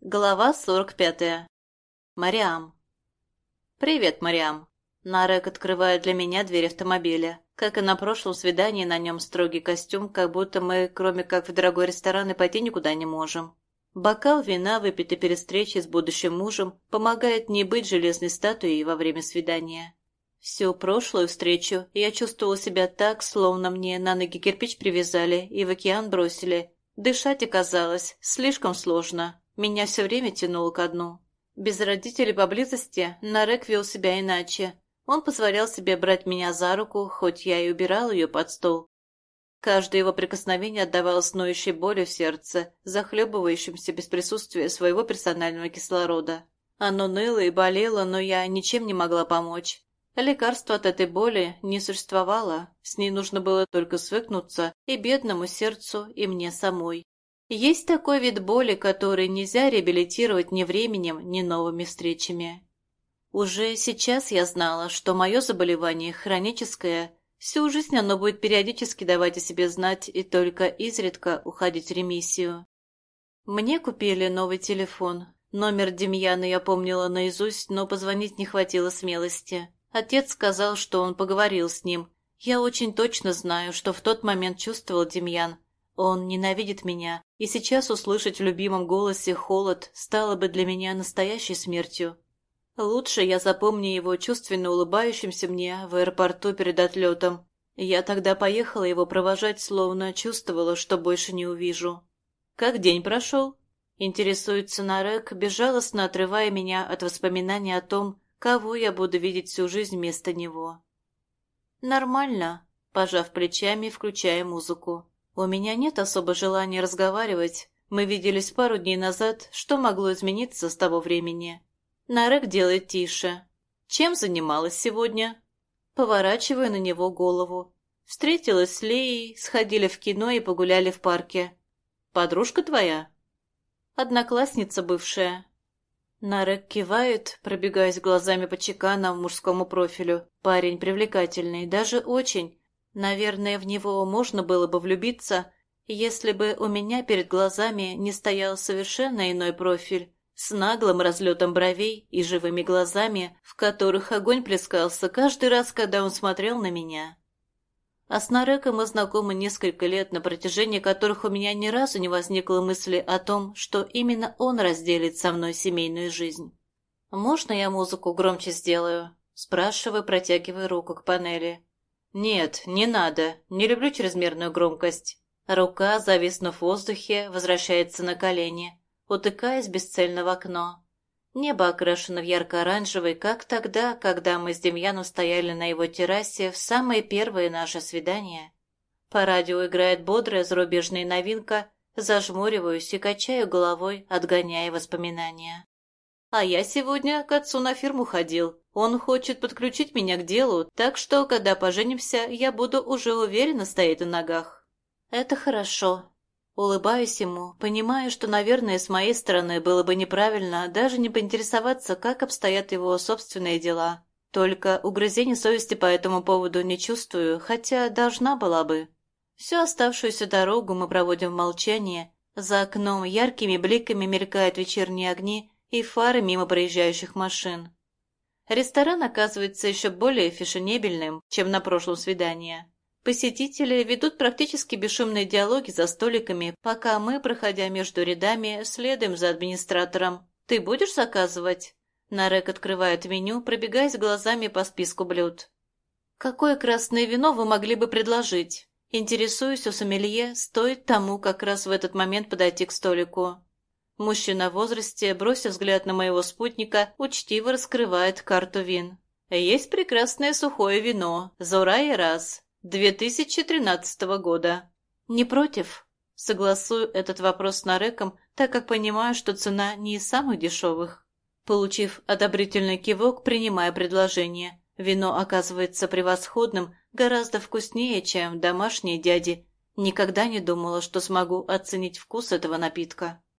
Глава 45. Мариам. «Привет, Мариам». Нарек открывает для меня дверь автомобиля. Как и на прошлом свидании, на нем строгий костюм, как будто мы, кроме как в дорогой ресторан, и пойти никуда не можем. Бокал вина, выпитый перед встречей с будущим мужем, помогает не быть железной статуей во время свидания. Всю прошлую встречу я чувствовала себя так, словно мне на ноги кирпич привязали и в океан бросили. Дышать оказалось слишком сложно. Меня все время тянуло ко дну. Без родителей поблизости Нарек вел себя иначе. Он позволял себе брать меня за руку, хоть я и убирал ее под стол. Каждое его прикосновение отдавалось ноющей болью в сердце, захлебывающимся без присутствия своего персонального кислорода. Оно ныло и болело, но я ничем не могла помочь. Лекарства от этой боли не существовало, с ней нужно было только свыкнуться и бедному сердцу, и мне самой. Есть такой вид боли, который нельзя реабилитировать ни временем, ни новыми встречами. Уже сейчас я знала, что мое заболевание хроническое, всю жизнь оно будет периодически давать о себе знать и только изредка уходить в ремиссию. Мне купили новый телефон. Номер Демьяна я помнила наизусть, но позвонить не хватило смелости. Отец сказал, что он поговорил с ним. Я очень точно знаю, что в тот момент чувствовал Демьян. Он ненавидит меня, и сейчас услышать в любимом голосе холод стало бы для меня настоящей смертью. Лучше я запомню его чувственно улыбающимся мне в аэропорту перед отлетом. Я тогда поехала его провожать, словно чувствовала, что больше не увижу. «Как день прошел?» Интересуется Нарек, безжалостно отрывая меня от воспоминаний о том, Кого я буду видеть всю жизнь вместо него? Нормально, пожав плечами, включая музыку. У меня нет особо желания разговаривать. Мы виделись пару дней назад, что могло измениться с того времени. Нарек делает тише. Чем занималась сегодня? Поворачиваю на него голову. Встретилась с Леей, сходили в кино и погуляли в парке. Подружка твоя? Одноклассница бывшая. Нарек кивает, пробегаясь глазами по чеканам мужскому профилю. Парень привлекательный, даже очень. Наверное, в него можно было бы влюбиться, если бы у меня перед глазами не стоял совершенно иной профиль, с наглым разлетом бровей и живыми глазами, в которых огонь плескался каждый раз, когда он смотрел на меня. А с Нареком мы знакомы несколько лет, на протяжении которых у меня ни разу не возникло мысли о том, что именно он разделит со мной семейную жизнь. «Можно я музыку громче сделаю?» Спрашиваю, протягивая руку к панели. «Нет, не надо. Не люблю чрезмерную громкость». Рука, зависнув в воздухе, возвращается на колени, утыкаясь бесцельно в окно. Небо окрашено в ярко-оранжевый, как тогда, когда мы с Демьяном стояли на его террасе в самое первое наше свидание. По радио играет бодрая зарубежная новинка, зажмуриваюсь и качаю головой, отгоняя воспоминания. А я сегодня к отцу на фирму ходил. Он хочет подключить меня к делу, так что, когда поженимся, я буду уже уверенно стоять на ногах. Это хорошо. Улыбаюсь ему, понимая, что, наверное, с моей стороны было бы неправильно даже не поинтересоваться, как обстоят его собственные дела. Только угрызений совести по этому поводу не чувствую, хотя должна была бы. Всю оставшуюся дорогу мы проводим в молчании. За окном яркими бликами мелькают вечерние огни и фары мимо проезжающих машин. Ресторан оказывается еще более фешенебельным, чем на прошлом свидании. Посетители ведут практически бесшумные диалоги за столиками, пока мы, проходя между рядами, следуем за администратором. «Ты будешь заказывать?» Нарек открывает меню, пробегаясь глазами по списку блюд. «Какое красное вино вы могли бы предложить?» Интересуюсь у сомелье, стоит тому как раз в этот момент подойти к столику. Мужчина в возрасте, бросив взгляд на моего спутника, учтиво раскрывает карту вин. «Есть прекрасное сухое вино, Зура и раз, 2013 года. Не против? Согласую этот вопрос с Нареком, так как понимаю, что цена не из самых дешевых. Получив одобрительный кивок, принимая предложение. Вино оказывается превосходным, гораздо вкуснее, чем домашние дяди. Никогда не думала, что смогу оценить вкус этого напитка.